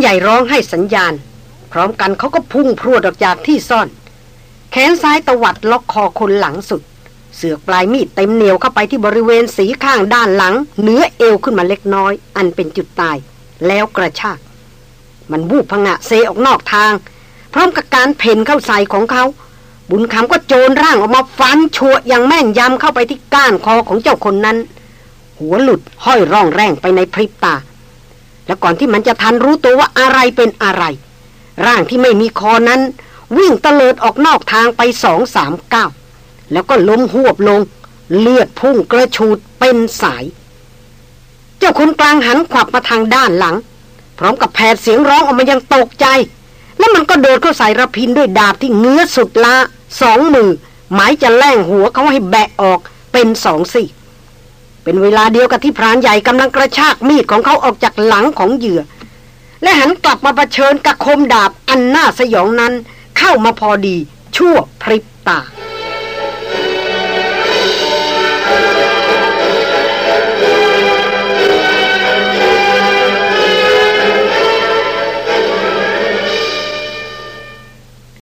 ใหญ่ร้องให้สัญญาณ พร้อมกันเขาก็พุ่งพรวดออกจากที่ซ่อน แขนซ้ายตวัดล็อกคอคนหลังสุด เสือกปลายมีดเต็มเหนียวเข้าไปที่บริเวณสีข้างด้านหลังเนื้อเอวขึ้นมาเล็กน้อย อันเป็นจุดตาย แล้วกระชาก มันบูบพงะเซออกนอกทาง พร้อมกับการเพ่นเข้าใส่ของเขา บุญคำก็โจรร่างออกมาฟันชัวอย่างแม่นยำเข้าไปที่ก้านคอของเจ้าคนนั้น หัวหลุดห้อยร่องแรงไปในพริบตา แล้วก่อนที่มันจะทันรู้ตัวว่าอะไรเป็นอะไร ร่างที่ไม่มีคอนั้น วิ่งตะเลิดออกนอกทางไปสองสามก้าวแล้วก็ล้มหวบลง เลือดพุ่งกระชูดเป็นสาย เจ้าคนกลางหันขวับมาทางด้านหลัง พร้อมกับแผดเสียงร้องออกมายังตกใจ แล้วมันก็โดดเข้าใส่ระพินด้วยดาบที่เงื้อสุดละสองมือ หมายจะแล่งหัวเขาให้แบะออกเป็นสองสี่ เป็นเวลาเดียวกับที่พรานใหญ่กำลังกระชากมีดของเขาออกจากหลังของเหยื่อ และหันกลับมาเผชิญกับคมดาบอันน่าสยองนั้น เข้ามาพอดีชั่วพริบตา